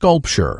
sculpture.